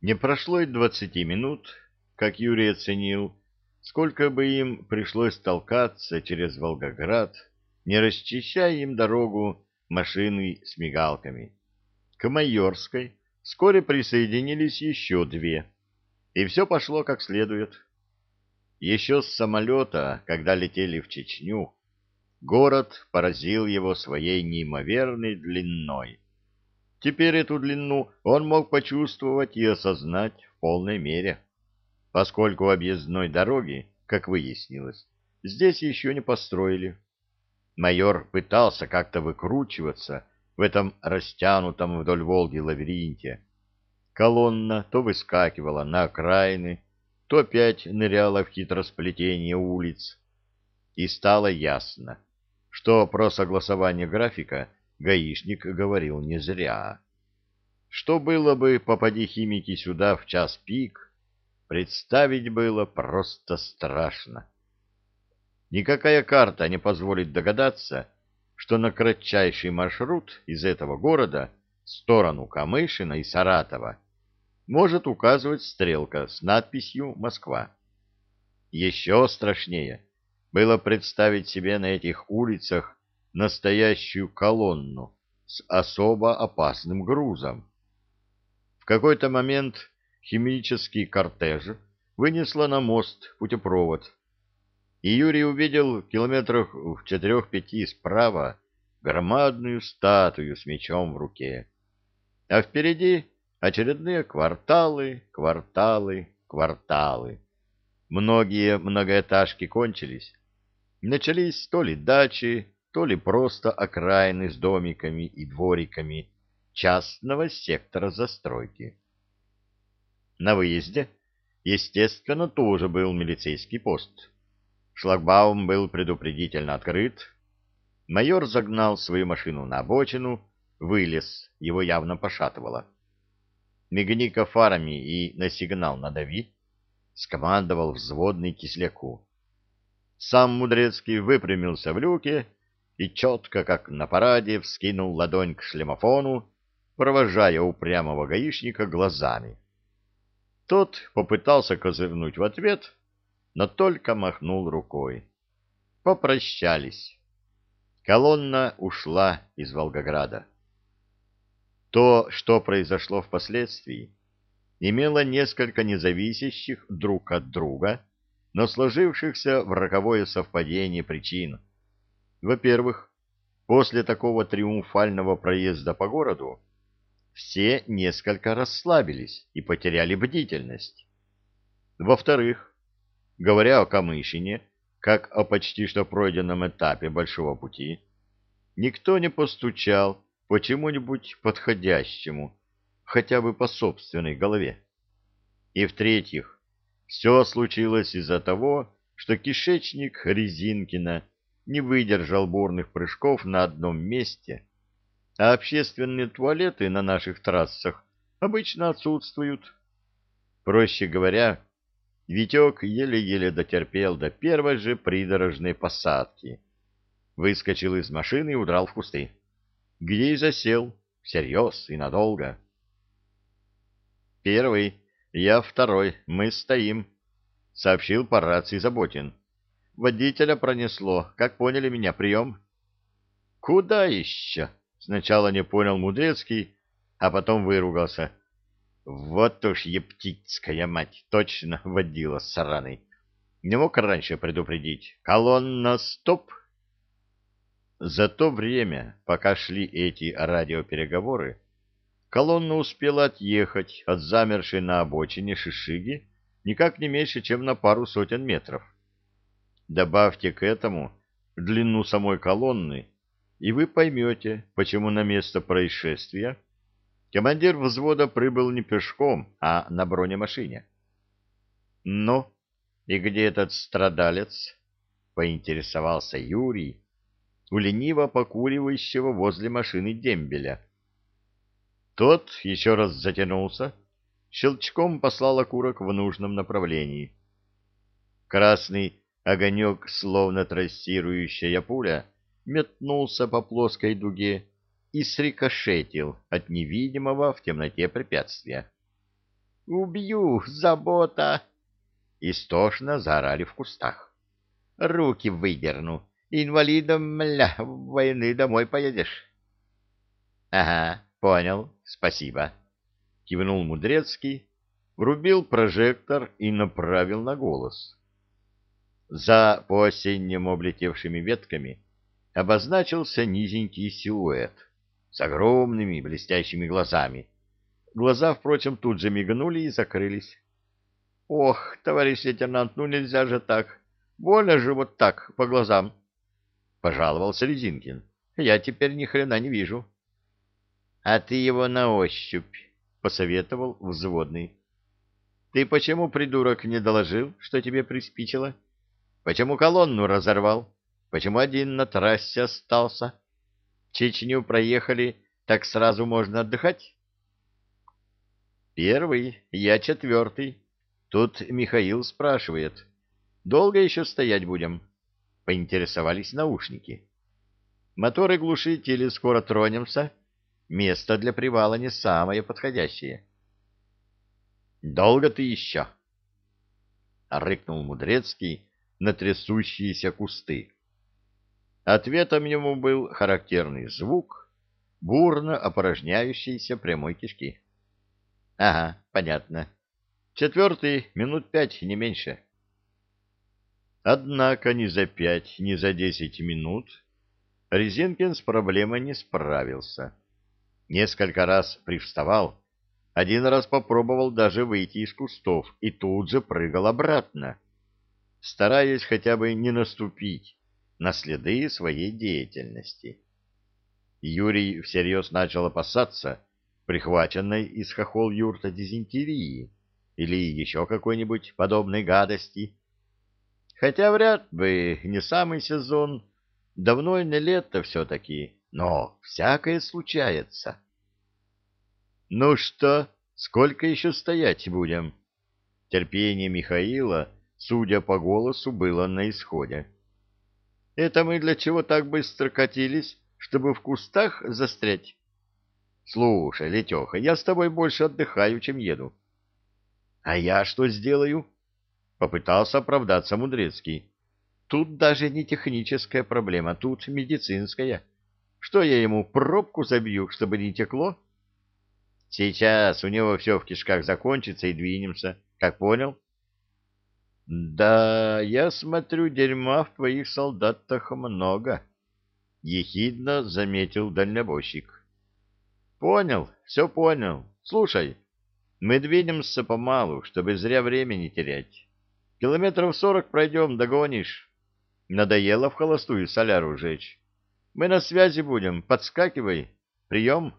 Не прошло и двадцати минут, как Юрий оценил, сколько бы им пришлось толкаться через Волгоград, не расчищая им дорогу машины с мигалками. К Майорской вскоре присоединились еще две, и все пошло как следует. Еще с самолета, когда летели в Чечню, город поразил его своей неимоверной длиной. Теперь эту длину он мог почувствовать и осознать в полной мере, поскольку объездной дороги, как выяснилось, здесь еще не построили. Майор пытался как-то выкручиваться в этом растянутом вдоль Волги лабиринте. Колонна то выскакивала на окраины, то опять ныряла в хитросплетение улиц. И стало ясно, что про согласование графика гаишник говорил не зря. Что было бы, попади химики сюда в час пик, представить было просто страшно. Никакая карта не позволит догадаться, что на кратчайший маршрут из этого города в сторону Камышина и Саратова может указывать стрелка с надписью «Москва». Еще страшнее было представить себе на этих улицах настоящую колонну с особо опасным грузом. В какой-то момент химический кортеж вынесло на мост путепровод, и Юрий увидел в километрах в четырех-пяти справа громадную статую с мечом в руке, а впереди Очередные кварталы, кварталы, кварталы. Многие многоэтажки кончились. Начались то ли дачи, то ли просто окраины с домиками и двориками частного сектора застройки. На выезде, естественно, тоже был милицейский пост. Шлагбаум был предупредительно открыт. Майор загнал свою машину на обочину, вылез, его явно пошатывало. Мигни-ка фарами и на сигнал надави, — скомандовал взводный кисляку. Сам Мудрецкий выпрямился в люке и четко, как на параде, вскинул ладонь к шлемофону, провожая упрямого гаишника глазами. Тот попытался козырнуть в ответ, но только махнул рукой. Попрощались. Колонна ушла из Волгограда. То, что произошло впоследствии, имело несколько независящих друг от друга, но сложившихся в роковое совпадение причин. Во-первых, после такого триумфального проезда по городу все несколько расслабились и потеряли бдительность. Во-вторых, говоря о Камышине, как о почти что пройденном этапе большого пути, никто не постучал почему-нибудь подходящему, хотя бы по собственной голове. И в-третьих, все случилось из-за того, что кишечник Резинкина не выдержал бурных прыжков на одном месте, а общественные туалеты на наших трассах обычно отсутствуют. Проще говоря, Витек еле-еле дотерпел до первой же придорожной посадки, выскочил из машины и удрал в кусты где и засел, всерьез и надолго. «Первый, я второй, мы стоим», — сообщил по рации Заботин. «Водителя пронесло, как поняли меня, прием?» «Куда еще?» — сначала не понял Мудрецкий, а потом выругался. «Вот уж ептицкая мать, точно водила сраный. Не мог раньше предупредить. Колонна, стоп!» За то время, пока шли эти радиопереговоры, колонна успела отъехать от замершей на обочине шишиги никак не меньше, чем на пару сотен метров. Добавьте к этому длину самой колонны, и вы поймете, почему на место происшествия командир взвода прибыл не пешком, а на бронемашине. «Ну, и где этот страдалец?» — поинтересовался Юрий, у лениво покуривающего возле машины дембеля. Тот еще раз затянулся, щелчком послал окурок в нужном направлении. Красный огонек, словно трассирующая пуля, метнулся по плоской дуге и срикошетил от невидимого в темноте препятствия. Убью! Забота!» Истошно заорали в кустах. «Руки выдерну. Инвалидом, мля, войны домой поедешь». «Ага, понял, спасибо», — кивнул Мудрецкий, врубил прожектор и направил на голос. За по-осеннему облетевшими ветками обозначился низенький силуэт с огромными блестящими глазами. Глаза, впрочем, тут же мигнули и закрылись. — Ох, товарищ лейтенант, ну нельзя же так. Больно же вот так, по глазам. — пожаловался Резинкин. — Я теперь ни хрена не вижу. — А ты его на ощупь, — посоветовал взводный. — Ты почему, придурок, не доложил, что тебе приспичило? Почему колонну разорвал? Почему один на трассе остался? Чечню проехали, так сразу можно отдыхать? Первый, я четвертый. Тут Михаил спрашивает. Долго еще стоять будем? Поинтересовались наушники. Моторы глушители, скоро тронемся. Место для привала не самое подходящее. Долго ты еще? Рыкнул Мудрецкий на трясущиеся кусты. Ответом ему был характерный звук бурно опорожняющейся прямой кишки. — Ага, понятно. Четвертый минут пять, не меньше. Однако ни за пять, ни за десять минут Резинкин с проблемой не справился. Несколько раз привставал, один раз попробовал даже выйти из кустов и тут же прыгал обратно, стараясь хотя бы не наступить на следы своей деятельности. Юрий всерьез начал опасаться прихваченной из хохол юрта дизентерии, или еще какой-нибудь подобной гадости. Хотя вряд бы не самый сезон, давно не лето все-таки, но всякое случается. Ну что, сколько еще стоять будем? Терпение Михаила, судя по голосу, было на исходе. Это мы для чего так быстро катились, чтобы в кустах застрять? Слушай, Летеха, я с тобой больше отдыхаю, чем еду. А я что сделаю? Попытался оправдаться Мудрецкий. Тут даже не техническая проблема, тут медицинская. Что я ему пробку забью, чтобы не текло? Сейчас у него все в кишках закончится и двинемся. Как понял? Да, я смотрю, дерьма в твоих солдатах много. Ехидно заметил дальнобойщик. Понял, все понял. Слушай, мы двинемся помалу, чтобы зря времени терять. Километров сорок пройдем, догонишь. Надоело в холостую соляру жечь. Мы на связи будем, подскакивай. Прием.